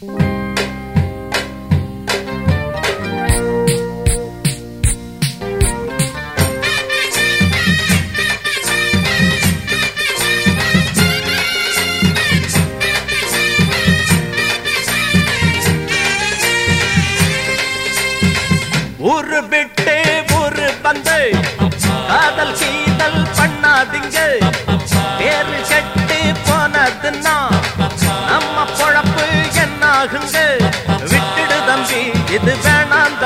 ஊரு விட்டு ஊரு வந்து காதல் கீதல் பண்ணாதீங்க. பேரு செட்டு போனதுன்னா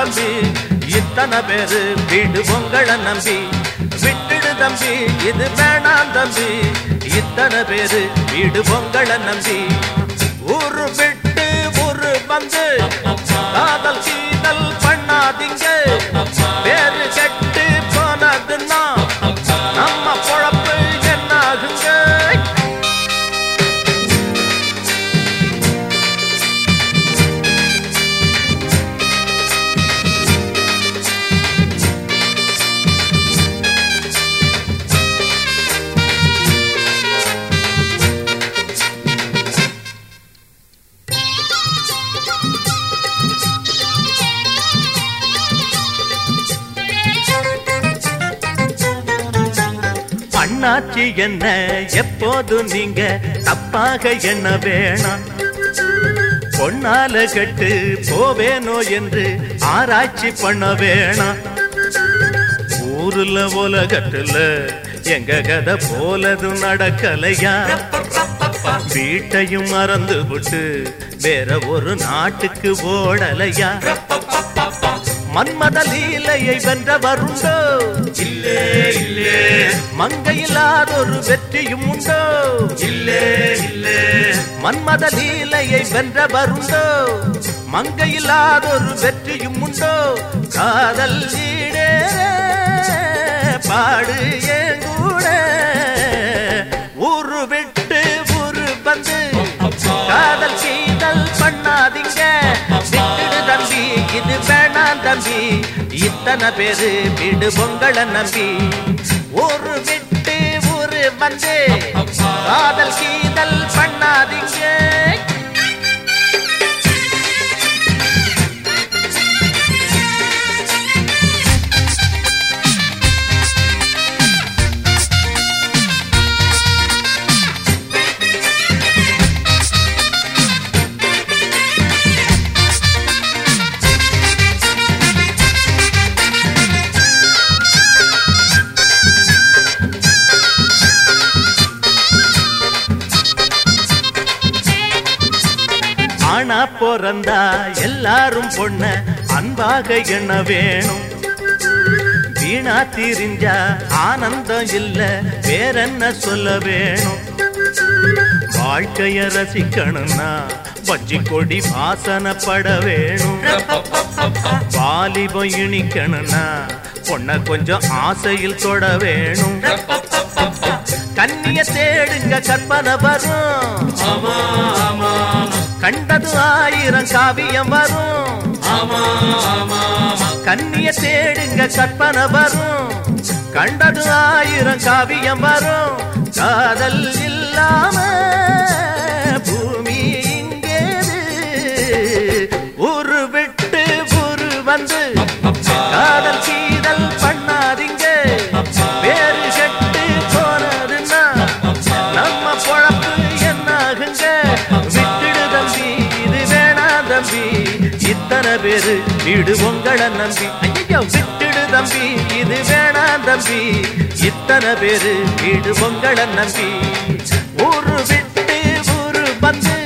தம்பி இத்தனை பேரு வீடு உங்களை நம்பி. விட்டுடு தம்பி இது வேணாம் தம்பி. இத்தனை பேரு வீடு உங்களை நம்பி. ஊரு விட்டு ஊரு வந்து அண்ணாச்சி என்ன? எப்போது நீங்க தப்பாக என்ன வேணாம்? பொன்னால கட்டு போவேனோ என்று ஆராய்ச்சி பண்ண வேணாம். ஊருல உலகத்துல எங்க கதை போலது நடக்கலையா? வீட்டையும் மறந்து விட்டு வேற ஒரு நாட்டுக்கு ஓடலையா? மன்மத லீலையை வென்றவருண்டோ? இல்லே இல்லே. மங்கையில்லாதொரு வெற்றியும் உண்டோ? இல்லே இல்லே. மன்மத லீலையை வென்றவருண்டோ? மங்கையில்லாதொரு வெற்றியும் உண்டோ? காதல் ஈடேற பாடு ஏங்கூட. ஊரு விட்டு நம்பி இத்தனை பேரு வீடு பொங்கலை நம்பி. ஒரு விட்டு ஒரு வந்து. காதல் கீதல் பண்ணாதீங்க. பிறந்தா எல்லாரும் பொண்ண அன்பாக எண்ண வேணும். வீணா திரிஞ்சா ஆனந்தம் இல்ல வேறென்ன சொல்ல வேணும்? வாழ்க்கைய ரசிக்கணும்னா பஜ்ஜி கொடி வாசனப்பட வேணும். வாலிபம் இனிக்கணும்னா பொண்ண கொஞ்சம் ஆசையில் தொட வேணும். கண்ணிய தேடுங்க கற்பனை வரும். கண்டது ஆயிரம் காவியம் வரும். கண்ணிய தேடுங்க கற்பனை வரும். கண்டது ஆயிரம் காவியம் வரும். காதல் இல்லாம பேரு வீடு உங்களை நம்பி. ஐயோ விட்டுடு தம்பி இது வேணா தம்பி. இத்தனை பேரு வீடு உங்களை நம்பி. ஊரு விட்டு ஊரு வந்து